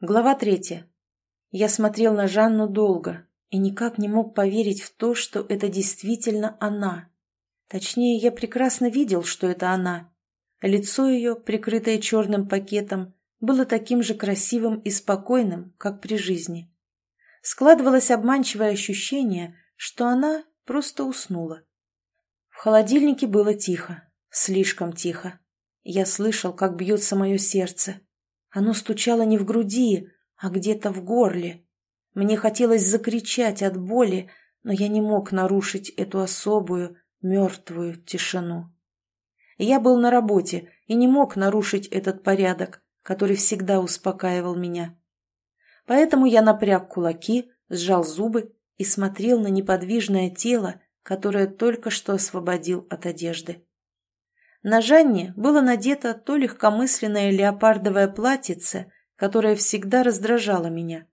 Глава третья. Я смотрел на Жанну долго и никак не мог поверить в то, что это действительно она. Точнее, я прекрасно видел, что это она. Лицо ее, прикрытое черным пакетом, было таким же красивым и спокойным, как при жизни. Складывалось обманчивое ощущение, что она просто уснула. В холодильнике было тихо, слишком тихо. Я слышал, как бьется мое сердце, оно стучало не в груди, а где-то в горле. Мне хотелось закричать от боли, но я не мог нарушить эту особую, мертвую тишину. Я был на работе и не мог нарушить этот порядок, который всегда успокаивал меня. Поэтому я напряг кулаки, сжал зубы и смотрел на неподвижное тело, которое только что освободил от одежды. На Жанне было надето то легкомысленное леопардовое платьице, которое всегда раздражало меня.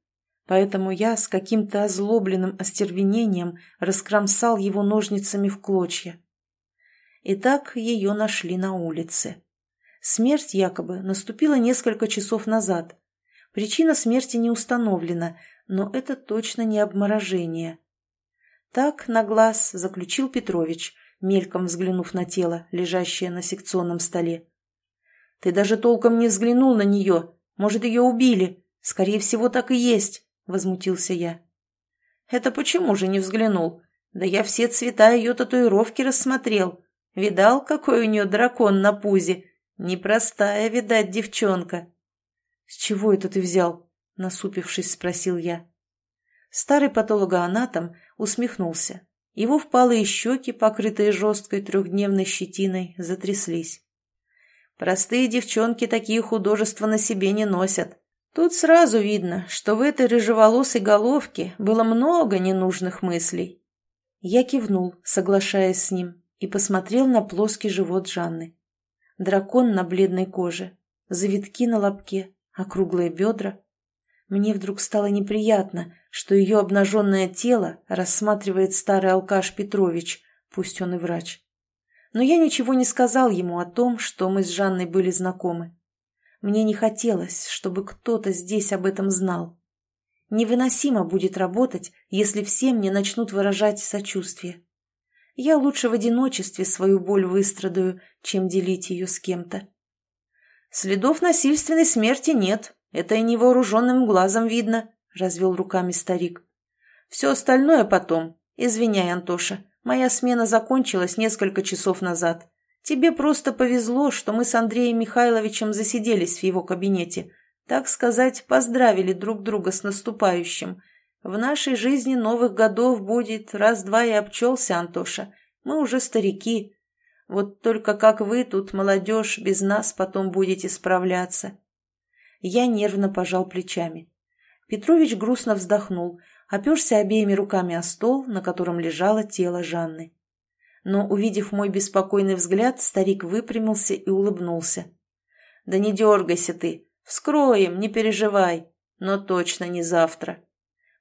Поэтому я с каким-то озлобленным остервенением раскромсал его ножницами в клочья. Итак, ее нашли на улице. Смерть якобы наступила несколько часов назад. Причина смерти не установлена, но это точно не обморожение. Так на глаз заключил Петрович – мельком взглянув на тело, лежащее на секционном столе. «Ты даже толком не взглянул на нее. Может, ее убили. Скорее всего, так и есть», — возмутился я. «Это почему же не взглянул? Да я все цвета ее татуировки рассмотрел. Видал, какой у нее дракон на пузе? Непростая, видать, девчонка». «С чего это ты взял?» — насупившись, спросил я. Старый патологоанатом усмехнулся, его впалые щеки, покрытые жесткой трехдневной щетиной, затряслись. Простые девчонки такие художества на себе не носят. Тут сразу видно, что в этой рыжеволосой головке было много ненужных мыслей. Я кивнул, соглашаясь с ним, и посмотрел на плоский живот Жанны. Дракон на бледной коже, завитки на лобке, округлые бедра. Мне вдруг стало неприятно, что ее обнаженное тело рассматривает старый алкаш Петрович, пусть он и врач. Но я ничего не сказал ему о том, что мы с Жанной были знакомы. Мне не хотелось, чтобы кто-то здесь об этом знал. Невыносимо будет работать, если все мне начнут выражать сочувствие. Я лучше в одиночестве свою боль выстрадаю, чем делить ее с кем-то. Следов насильственной смерти нет, это и невооруженным глазом видно, — развел руками старик. «Все остальное потом. Извиняй, Антоша, моя смена закончилась несколько часов назад. Тебе просто повезло, что мы с Андреем Михайловичем засиделись в его кабинете. Так сказать, поздравили друг друга с наступающим. В нашей жизни новых годов будет раз-два и обчелся, Антоша. Мы уже старики. Вот только как вы тут, молодежь, без нас потом будете справляться». Я нервно пожал плечами. Петрович грустно вздохнул, оперся обеими руками о стол, на котором лежало тело Жанны. Но, увидев мой беспокойный взгляд, старик выпрямился и улыбнулся. «Да не дергайся ты! Вскроем, не переживай! Но точно не завтра!»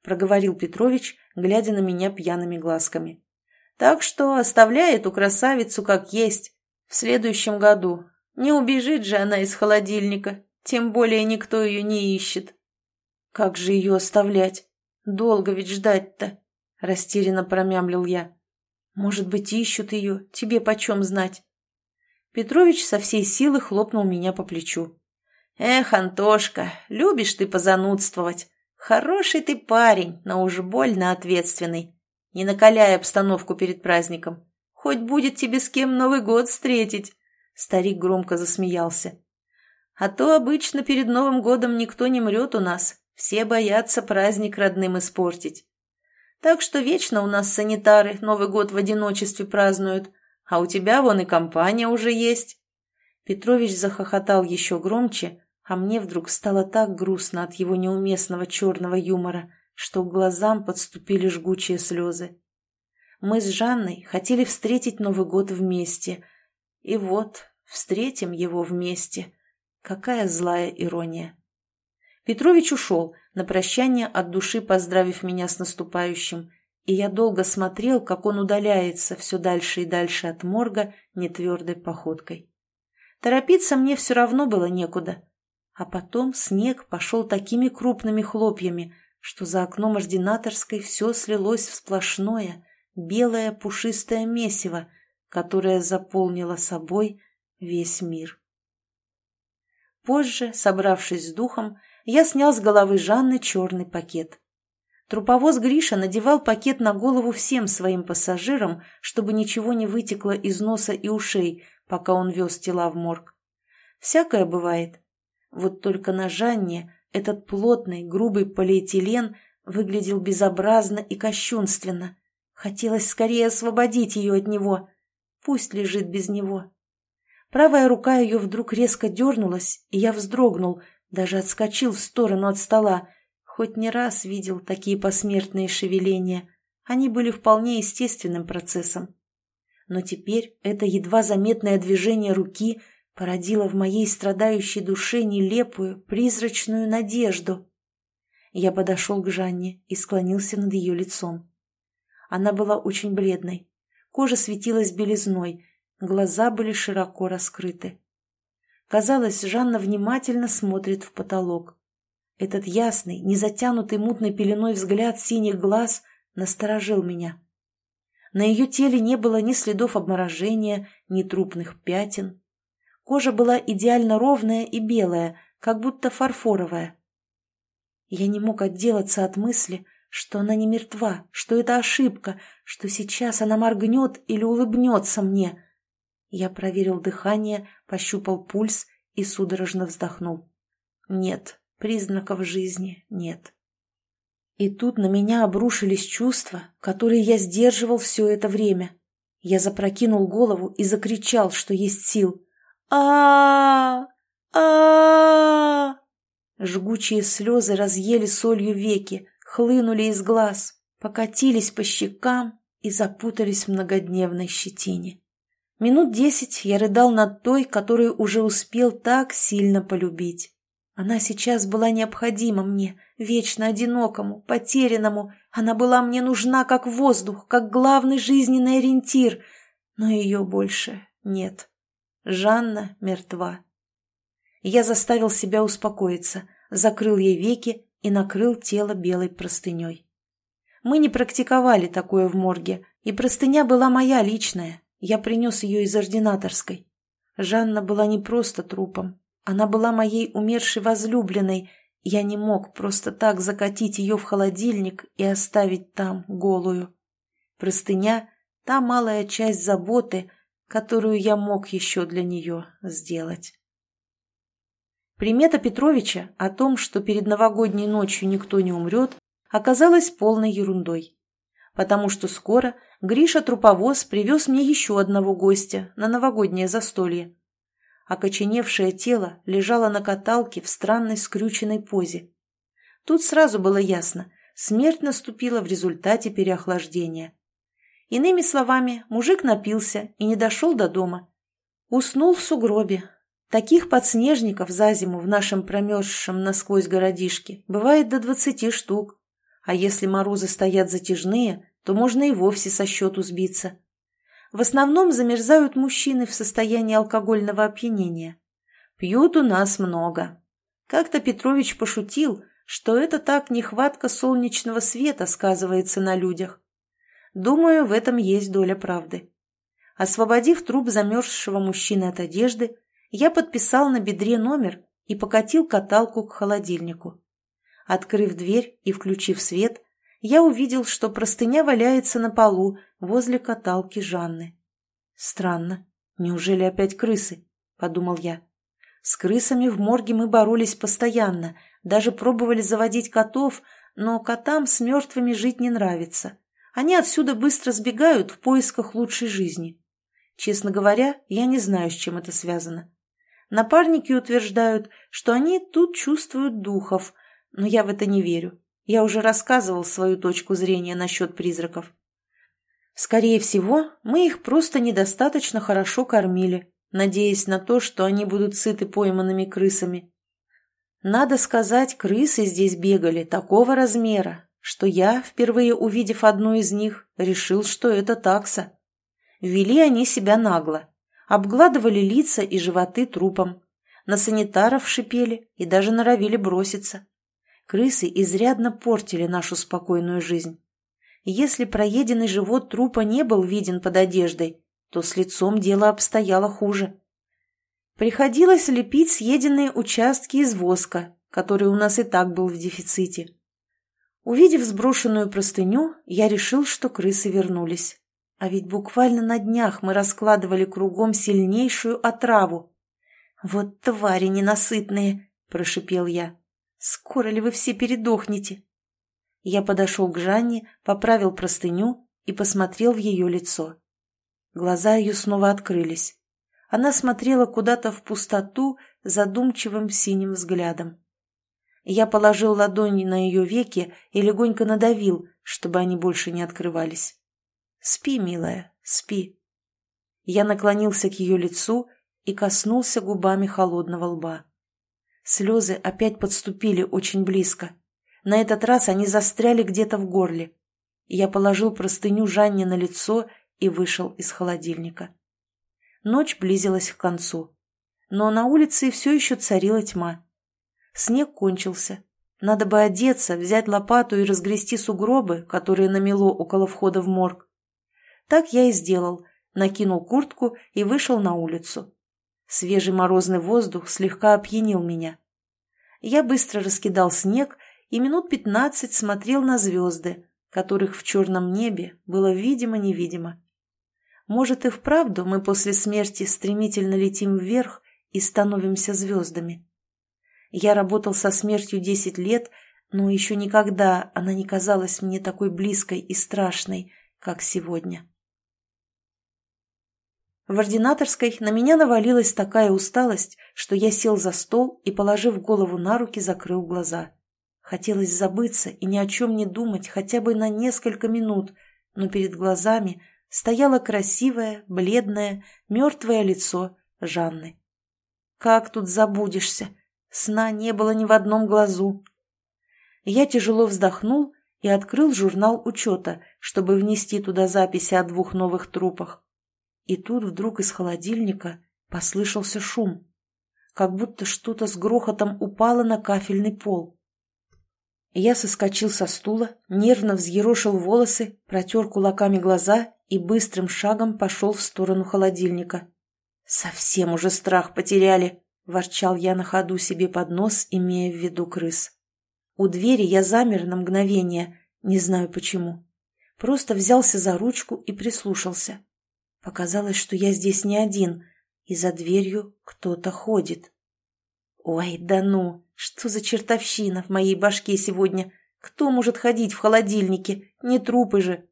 проговорил Петрович, глядя на меня пьяными глазками. «Так что оставляй эту красавицу как есть. В следующем году. Не убежит же она из холодильника, тем более никто ее не ищет». «Как же ее оставлять? Долго ведь ждать-то!» — растерянно промямлил я. «Может быть, ищут ее, тебе почем знать?» Петрович со всей силы хлопнул меня по плечу. «Эх, Антошка, любишь ты позанудствовать. Хороший ты парень, но уж больно ответственный. Не накаляй обстановку перед праздником. Хоть будет тебе с кем Новый год встретить!» Старик громко засмеялся. «А то обычно перед Новым годом никто не мрет у нас, все боятся праздник родным испортить. Так что вечно у нас санитары Новый год в одиночестве празднуют, а у тебя вон и компания уже есть». Петрович захохотал еще громче, а мне вдруг стало так грустно от его неуместного черного юмора, что к глазам подступили жгучие слезы. Мы с Жанной хотели встретить Новый год вместе. И вот, встретим его вместе. Какая злая ирония. Петрович ушел, на прощание от души поздравив меня с наступающим, и я долго смотрел, как он удаляется все дальше и дальше от морга нетвердой походкой. Торопиться мне все равно было некуда. А потом снег пошел такими крупными хлопьями, что за окном ординаторской все слилось в сплошное, белое пушистое месиво, которое заполнило собой весь мир. Позже, собравшись с духом, я снял с головы Жанны черный пакет. Труповоз Гриша надевал пакет на голову всем своим пассажирам, чтобы ничего не вытекло из носа и ушей, пока он вез тела в морг. Всякое бывает. Вот только на Жанне этот плотный, грубый полиэтилен выглядел безобразно и кощунственно. Хотелось скорее освободить ее от него. Пусть лежит без него. Правая рука ее вдруг резко дернулась, и я вздрогнул, даже отскочил в сторону от стола. Хоть не раз видел такие посмертные шевеления. Они были вполне естественным процессом. Но теперь это едва заметное движение руки породило в моей страдающей душе нелепую, призрачную надежду. Я подошел к Жанне и склонился над ее лицом. Она была очень бледной. Кожа светилась белизной, Глаза были широко раскрыты. Казалось, Жанна внимательно смотрит в потолок. Этот ясный, незатянутый мутной пеленой взгляд синих глаз насторожил меня. На ее теле не было ни следов обморожения, ни трупных пятен. Кожа была идеально ровная и белая, как будто фарфоровая. Я не мог отделаться от мысли, что она не мертва, что это ошибка, что сейчас она моргнет или улыбнется мне. Я проверил дыхание, пощупал пульс и судорожно вздохнул. Нет, признаков жизни нет. И тут на меня обрушились чувства, которые я сдерживал все это время. Я запрокинул голову и закричал, что есть сил. а а Жгучие слезы разъели солью веки, хлынули из глаз, покатились по щекам и запутались в многодневной щетине. Минут десять я рыдал над той, которую уже успел так сильно полюбить. Она сейчас была необходима мне, вечно одинокому, потерянному. Она была мне нужна как воздух, как главный жизненный ориентир. Но ее больше нет. Жанна мертва. Я заставил себя успокоиться, закрыл ей веки и накрыл тело белой простыней. Мы не практиковали такое в морге, и простыня была моя личная, я принес ее из ординаторской. Жанна была не просто трупом. Она была моей умершей возлюбленной. Я не мог просто так закатить ее в холодильник и оставить там голую. Простыня — та малая часть заботы, которую я мог еще для нее сделать. Примета Петровича о том, что перед новогодней ночью никто не умрет, оказалась полной ерундой потому что скоро Гриша-труповоз привез мне еще одного гостя на новогоднее застолье. Окоченевшее тело лежало на каталке в странной скрюченной позе. Тут сразу было ясно, смерть наступила в результате переохлаждения. Иными словами, мужик напился и не дошел до дома. Уснул в сугробе. Таких подснежников за зиму в нашем промерзшем насквозь городишке бывает до двадцати штук. А если морозы стоят затяжные, то можно и вовсе со счету сбиться. В основном замерзают мужчины в состоянии алкогольного опьянения. Пьют у нас много. Как-то Петрович пошутил, что это так нехватка солнечного света сказывается на людях. Думаю, в этом есть доля правды. Освободив труп замерзшего мужчины от одежды, я подписал на бедре номер и покатил каталку к холодильнику. Открыв дверь и включив свет, я увидел, что простыня валяется на полу возле каталки Жанны. «Странно. Неужели опять крысы?» – подумал я. С крысами в морге мы боролись постоянно, даже пробовали заводить котов, но котам с мертвыми жить не нравится. Они отсюда быстро сбегают в поисках лучшей жизни. Честно говоря, я не знаю, с чем это связано. Напарники утверждают, что они тут чувствуют духов – но я в это не верю. Я уже рассказывал свою точку зрения насчет призраков. Скорее всего, мы их просто недостаточно хорошо кормили, надеясь на то, что они будут сыты пойманными крысами. Надо сказать, крысы здесь бегали такого размера, что я, впервые увидев одну из них, решил, что это такса. Вели они себя нагло, обгладывали лица и животы трупом, на санитаров шипели и даже норовили броситься. Крысы изрядно портили нашу спокойную жизнь. Если проеденный живот трупа не был виден под одеждой, то с лицом дело обстояло хуже. Приходилось лепить съеденные участки из воска, который у нас и так был в дефиците. Увидев сброшенную простыню, я решил, что крысы вернулись. А ведь буквально на днях мы раскладывали кругом сильнейшую отраву. «Вот твари ненасытные!» – прошипел я. «Скоро ли вы все передохнете?» Я подошел к Жанне, поправил простыню и посмотрел в ее лицо. Глаза ее снова открылись. Она смотрела куда-то в пустоту задумчивым синим взглядом. Я положил ладони на ее веки и легонько надавил, чтобы они больше не открывались. «Спи, милая, спи». Я наклонился к ее лицу и коснулся губами холодного лба. Слезы опять подступили очень близко. На этот раз они застряли где-то в горле. Я положил простыню Жанне на лицо и вышел из холодильника. Ночь близилась к концу. Но на улице все еще царила тьма. Снег кончился. Надо бы одеться, взять лопату и разгрести сугробы, которые намело около входа в морг. Так я и сделал, накинул куртку и вышел на улицу. Свежий морозный воздух слегка опьянил меня. Я быстро раскидал снег и минут пятнадцать смотрел на звезды, которых в черном небе было видимо-невидимо. Может и вправду мы после смерти стремительно летим вверх и становимся звездами. Я работал со смертью десять лет, но еще никогда она не казалась мне такой близкой и страшной, как сегодня. В ординаторской на меня навалилась такая усталость, что я сел за стол и, положив голову на руки, закрыл глаза. Хотелось забыться и ни о чем не думать хотя бы на несколько минут, но перед глазами стояло красивое, бледное, мертвое лицо Жанны. Как тут забудешься? Сна не было ни в одном глазу. Я тяжело вздохнул и открыл журнал учета, чтобы внести туда записи о двух новых трупах. И тут вдруг из холодильника послышался шум, как будто что-то с грохотом упало на кафельный пол. Я соскочил со стула, нервно взъерошил волосы, протер кулаками глаза и быстрым шагом пошел в сторону холодильника. «Совсем уже страх потеряли!» – ворчал я на ходу себе под нос, имея в виду крыс. У двери я замер на мгновение, не знаю почему. Просто взялся за ручку и прислушался. Показалось, что я здесь не один, и за дверью кто-то ходит. Ой, да ну, что за чертовщина в моей башке сегодня? Кто может ходить в холодильнике? Не трупы же.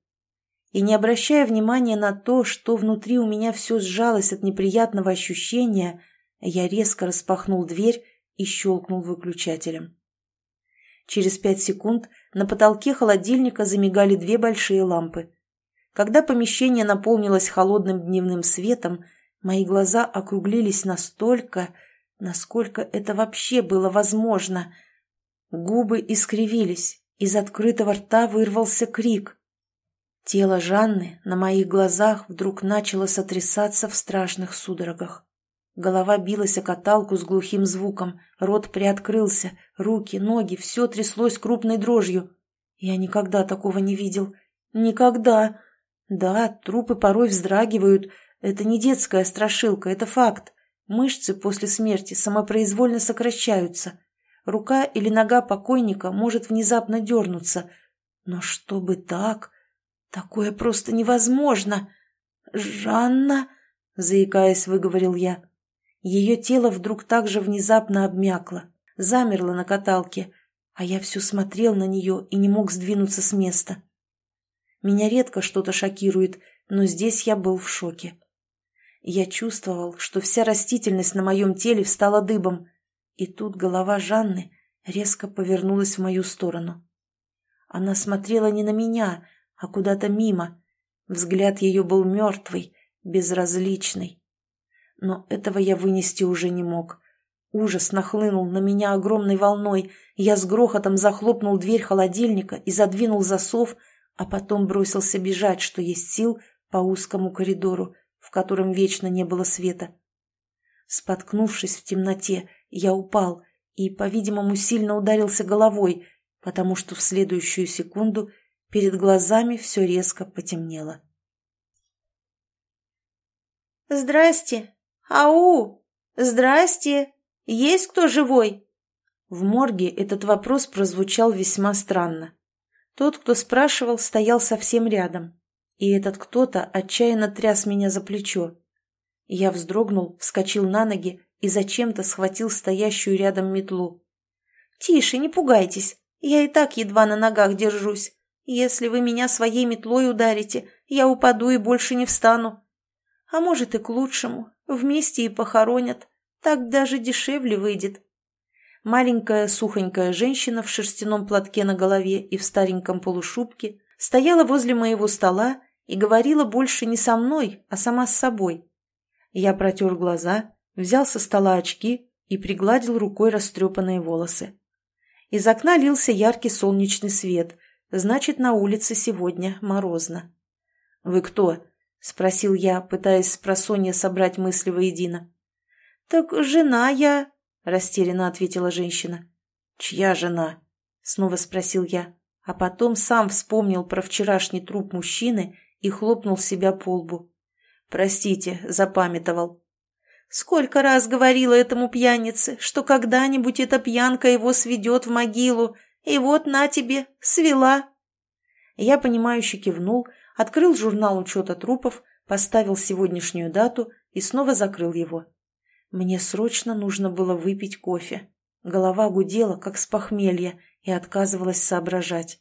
И не обращая внимания на то, что внутри у меня все сжалось от неприятного ощущения, я резко распахнул дверь и щелкнул выключателем. Через пять секунд на потолке холодильника замигали две большие лампы. Когда помещение наполнилось холодным дневным светом, мои глаза округлились настолько, насколько это вообще было возможно. Губы искривились, из открытого рта вырвался крик. Тело Жанны на моих глазах вдруг начало сотрясаться в страшных судорогах. Голова билась о каталку с глухим звуком, рот приоткрылся, руки, ноги, все тряслось крупной дрожью. Я никогда такого не видел. Никогда! Да, трупы порой вздрагивают. Это не детская страшилка, это факт. Мышцы после смерти самопроизвольно сокращаются. Рука или нога покойника может внезапно дернуться. Но чтобы так... Такое просто невозможно. «Жанна?» — заикаясь, выговорил я. Ее тело вдруг так же внезапно обмякло, замерло на каталке, а я все смотрел на нее и не мог сдвинуться с места. Меня редко что-то шокирует, но здесь я был в шоке. Я чувствовал, что вся растительность на моем теле встала дыбом, и тут голова Жанны резко повернулась в мою сторону. Она смотрела не на меня, а куда-то мимо. Взгляд ее был мертвый, безразличный. Но этого я вынести уже не мог. Ужас нахлынул на меня огромной волной, я с грохотом захлопнул дверь холодильника и задвинул засов, а потом бросился бежать, что есть сил, по узкому коридору, в котором вечно не было света. Споткнувшись в темноте, я упал и, по-видимому, сильно ударился головой, потому что в следующую секунду перед глазами все резко потемнело. «Здрасте! Ау! Здрасте! Есть кто живой?» В морге этот вопрос прозвучал весьма странно. Тот, кто спрашивал, стоял совсем рядом, и этот кто-то отчаянно тряс меня за плечо. Я вздрогнул, вскочил на ноги и зачем-то схватил стоящую рядом метлу. «Тише, не пугайтесь, я и так едва на ногах держусь. Если вы меня своей метлой ударите, я упаду и больше не встану. А может и к лучшему, вместе и похоронят, так даже дешевле выйдет». Маленькая сухонькая женщина в шерстяном платке на голове и в стареньком полушубке стояла возле моего стола и говорила больше не со мной, а сама с собой. Я протер глаза, взял со стола очки и пригладил рукой растрепанные волосы. Из окна лился яркий солнечный свет, значит, на улице сегодня морозно. «Вы кто?» — спросил я, пытаясь с просонья собрать мысли воедино. «Так жена я...» — растерянно ответила женщина. «Чья жена?» — снова спросил я, а потом сам вспомнил про вчерашний труп мужчины и хлопнул себя по лбу. «Простите, запамятовал». «Сколько раз говорила этому пьянице, что когда-нибудь эта пьянка его сведет в могилу, и вот на тебе, свела». Я, понимающе кивнул, открыл журнал учета трупов, поставил сегодняшнюю дату и снова закрыл его. Мне срочно нужно было выпить кофе. Голова гудела, как с похмелья, и отказывалась соображать.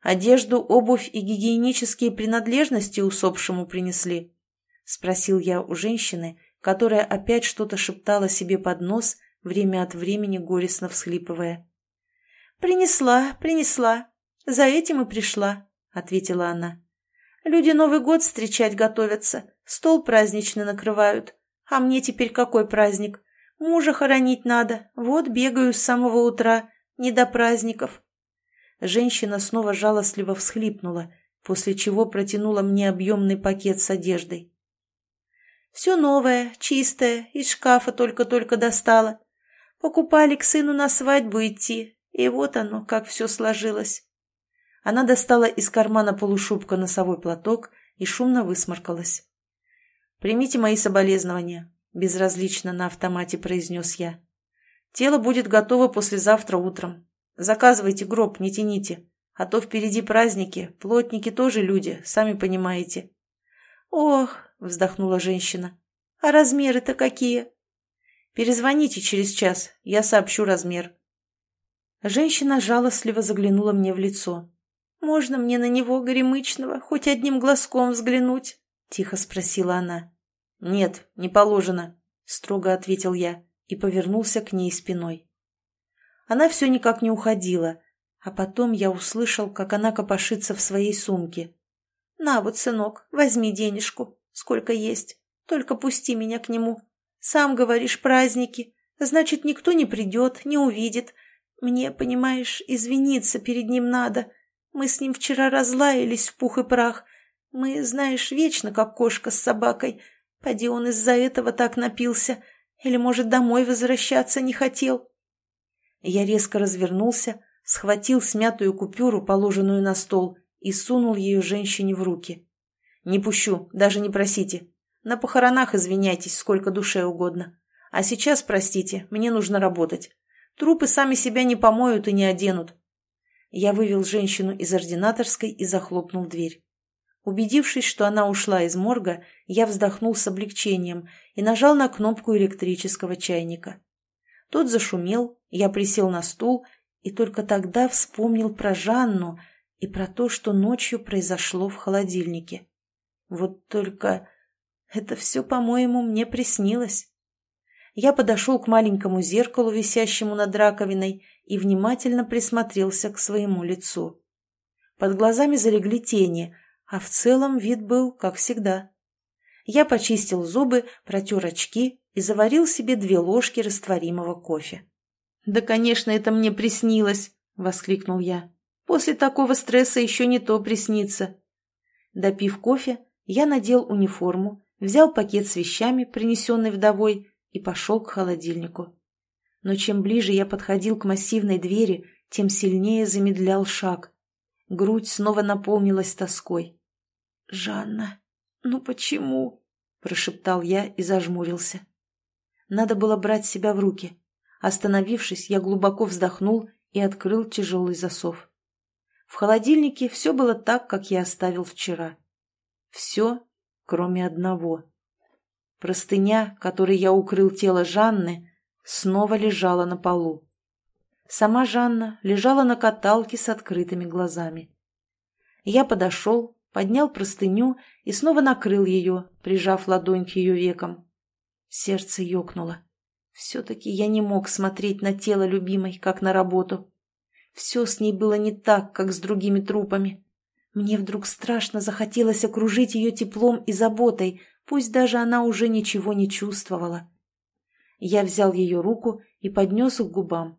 «Одежду, обувь и гигиенические принадлежности усопшему принесли?» — спросил я у женщины, которая опять что-то шептала себе под нос, время от времени горестно всхлипывая. «Принесла, принесла. За этим и пришла», — ответила она. «Люди Новый год встречать готовятся, стол праздничный накрывают. А мне теперь какой праздник? Мужа хоронить надо. Вот бегаю с самого утра. Не до праздников. Женщина снова жалостливо всхлипнула, после чего протянула мне объемный пакет с одеждой. Все новое, чистое, из шкафа только-только достала. Покупали к сыну на свадьбу идти, и вот оно, как все сложилось. Она достала из кармана полушубка носовой платок и шумно высморкалась. «Примите мои соболезнования», — безразлично на автомате произнес я. «Тело будет готово послезавтра утром. Заказывайте гроб, не тяните. А то впереди праздники, плотники тоже люди, сами понимаете». «Ох», — вздохнула женщина, — «а размеры-то какие?» «Перезвоните через час, я сообщу размер». Женщина жалостливо заглянула мне в лицо. «Можно мне на него, горемычного, хоть одним глазком взглянуть?» — тихо спросила она. «Нет, не положено», — строго ответил я и повернулся к ней спиной. Она все никак не уходила, а потом я услышал, как она копошится в своей сумке. «На вот, сынок, возьми денежку, сколько есть, только пусти меня к нему. Сам говоришь, праздники, значит, никто не придет, не увидит. Мне, понимаешь, извиниться перед ним надо. Мы с ним вчера разлаялись в пух и прах. Мы, знаешь, вечно как кошка с собакой, Поди он из-за этого так напился. Или, может, домой возвращаться не хотел. Я резко развернулся, схватил смятую купюру, положенную на стол, и сунул ее женщине в руки. «Не пущу, даже не просите. На похоронах извиняйтесь, сколько душе угодно. А сейчас, простите, мне нужно работать. Трупы сами себя не помоют и не оденут». Я вывел женщину из ординаторской и захлопнул дверь. Убедившись, что она ушла из морга, я вздохнул с облегчением и нажал на кнопку электрического чайника. Тот зашумел, я присел на стул и только тогда вспомнил про Жанну и про то, что ночью произошло в холодильнике. Вот только это все, по-моему, мне приснилось. Я подошел к маленькому зеркалу, висящему над раковиной, и внимательно присмотрелся к своему лицу. Под глазами залегли тени, а в целом вид был, как всегда. Я почистил зубы, протер очки и заварил себе две ложки растворимого кофе. «Да, конечно, это мне приснилось!» — воскликнул я. «После такого стресса еще не то приснится!» Допив кофе, я надел униформу, взял пакет с вещами, принесенный вдовой, и пошел к холодильнику. Но чем ближе я подходил к массивной двери, тем сильнее замедлял шаг. Грудь снова наполнилась тоской. «Жанна, ну почему?» – прошептал я и зажмурился. Надо было брать себя в руки. Остановившись, я глубоко вздохнул и открыл тяжелый засов. В холодильнике все было так, как я оставил вчера. Все, кроме одного. Простыня, которой я укрыл тело Жанны, снова лежала на полу. Сама Жанна лежала на каталке с открытыми глазами. Я подошел, поднял простыню и снова накрыл ее, прижав ладонь к ее векам. Сердце ёкнуло. Все-таки я не мог смотреть на тело любимой, как на работу. Все с ней было не так, как с другими трупами. Мне вдруг страшно захотелось окружить ее теплом и заботой, пусть даже она уже ничего не чувствовала. Я взял ее руку и поднес к губам.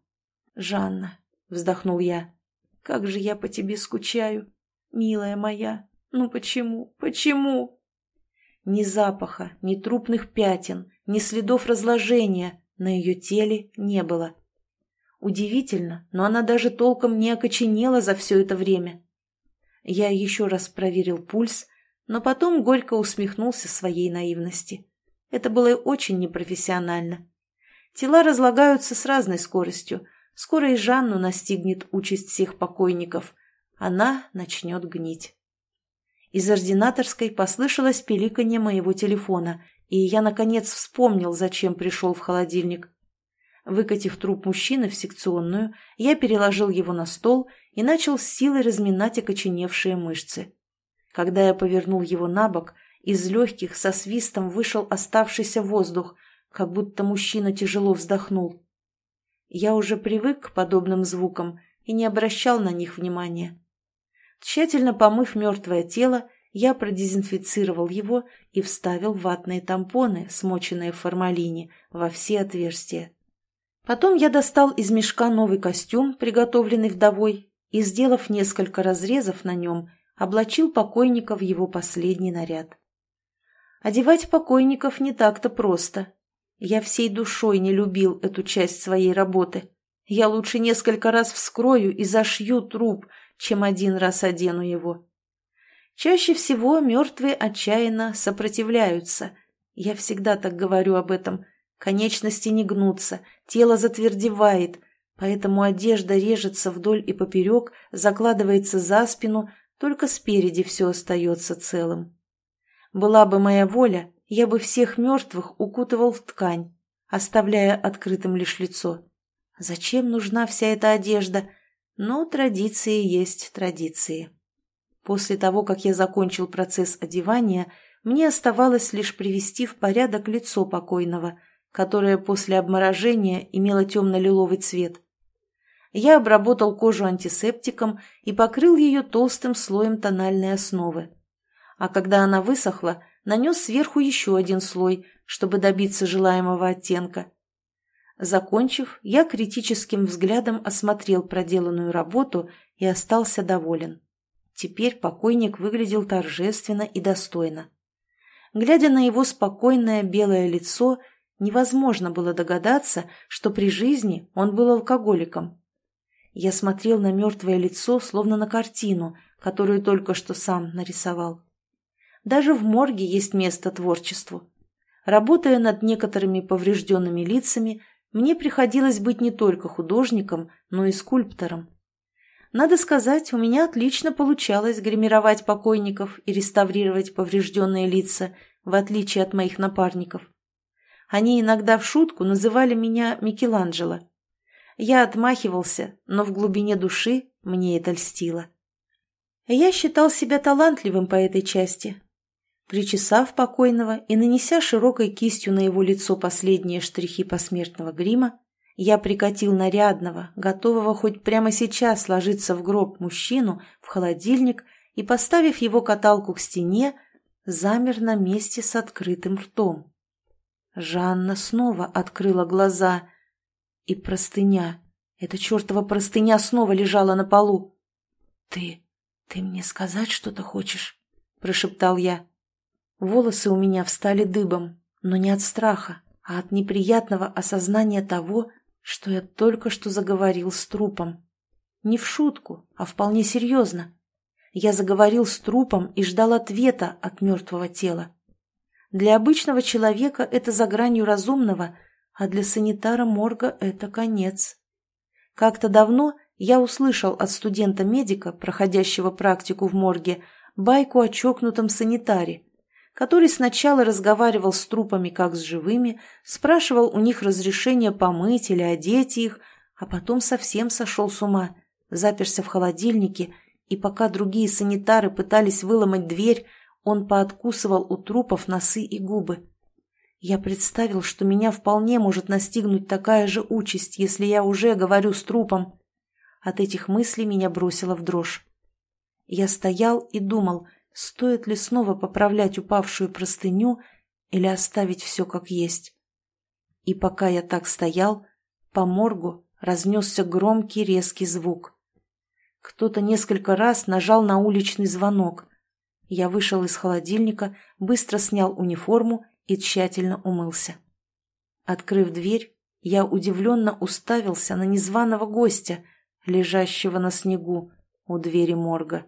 «Жанна», — вздохнул я, — «как же я по тебе скучаю, милая моя. Ну почему, почему?» Ни запаха, ни трупных пятен, ни следов разложения на ее теле не было. Удивительно, но она даже толком не окоченела за все это время. Я еще раз проверил пульс, но потом горько усмехнулся своей наивности. Это было очень непрофессионально. Тела разлагаются с разной скоростью. Скоро и Жанну настигнет участь всех покойников. Она начнет гнить. Из ординаторской послышалось пиликанье моего телефона, и я, наконец, вспомнил, зачем пришел в холодильник. Выкатив труп мужчины в секционную, я переложил его на стол и начал с силой разминать окоченевшие мышцы. Когда я повернул его на бок, из легких со свистом вышел оставшийся воздух, как будто мужчина тяжело вздохнул. Я уже привык к подобным звукам и не обращал на них внимания. Тщательно помыв мертвое тело, я продезинфицировал его и вставил ватные тампоны, смоченные в формалине, во все отверстия. Потом я достал из мешка новый костюм, приготовленный вдовой, и, сделав несколько разрезов на нем, облачил покойника в его последний наряд. Одевать покойников не так-то просто. Я всей душой не любил эту часть своей работы. Я лучше несколько раз вскрою и зашью труп, чем один раз одену его. Чаще всего мертвые отчаянно сопротивляются. Я всегда так говорю об этом – Конечности не гнутся, тело затвердевает, поэтому одежда режется вдоль и поперек, закладывается за спину, только спереди все остается целым. Была бы моя воля, я бы всех мертвых укутывал в ткань, оставляя открытым лишь лицо. Зачем нужна вся эта одежда? Но традиции есть традиции. После того, как я закончил процесс одевания, мне оставалось лишь привести в порядок лицо покойного – которая после обморожения имела темно-лиловый цвет. Я обработал кожу антисептиком и покрыл ее толстым слоем тональной основы. А когда она высохла, нанес сверху еще один слой, чтобы добиться желаемого оттенка. Закончив, я критическим взглядом осмотрел проделанную работу и остался доволен. Теперь покойник выглядел торжественно и достойно. Глядя на его спокойное белое лицо – Невозможно было догадаться, что при жизни он был алкоголиком. Я смотрел на мертвое лицо, словно на картину, которую только что сам нарисовал. Даже в морге есть место творчеству. Работая над некоторыми поврежденными лицами, мне приходилось быть не только художником, но и скульптором. Надо сказать, у меня отлично получалось гримировать покойников и реставрировать поврежденные лица, в отличие от моих напарников. Они иногда в шутку называли меня Микеланджело. Я отмахивался, но в глубине души мне это льстило. Я считал себя талантливым по этой части. Причесав покойного и нанеся широкой кистью на его лицо последние штрихи посмертного грима, я прикатил нарядного, готового хоть прямо сейчас ложиться в гроб мужчину, в холодильник и, поставив его каталку к стене, замер на месте с открытым ртом. Жанна снова открыла глаза. И простыня, эта чертова простыня снова лежала на полу. «Ты... ты мне сказать что-то хочешь?» – прошептал я. Волосы у меня встали дыбом, но не от страха, а от неприятного осознания того, что я только что заговорил с трупом. Не в шутку, а вполне серьезно. Я заговорил с трупом и ждал ответа от мертвого тела. Для обычного человека это за гранью разумного, а для санитара морга это конец. Как-то давно я услышал от студента-медика, проходящего практику в морге, байку о чокнутом санитаре, который сначала разговаривал с трупами как с живыми, спрашивал у них разрешение помыть или одеть их, а потом совсем сошел с ума, заперся в холодильнике, и пока другие санитары пытались выломать дверь, он пооткусывал у трупов носы и губы. Я представил, что меня вполне может настигнуть такая же участь, если я уже говорю с трупом. От этих мыслей меня бросило в дрожь. Я стоял и думал, стоит ли снова поправлять упавшую простыню или оставить все как есть. И пока я так стоял, по моргу разнесся громкий резкий звук. Кто-то несколько раз нажал на уличный звонок. Я вышел из холодильника, быстро снял униформу и тщательно умылся. Открыв дверь, я удивленно уставился на незваного гостя, лежащего на снегу у двери морга.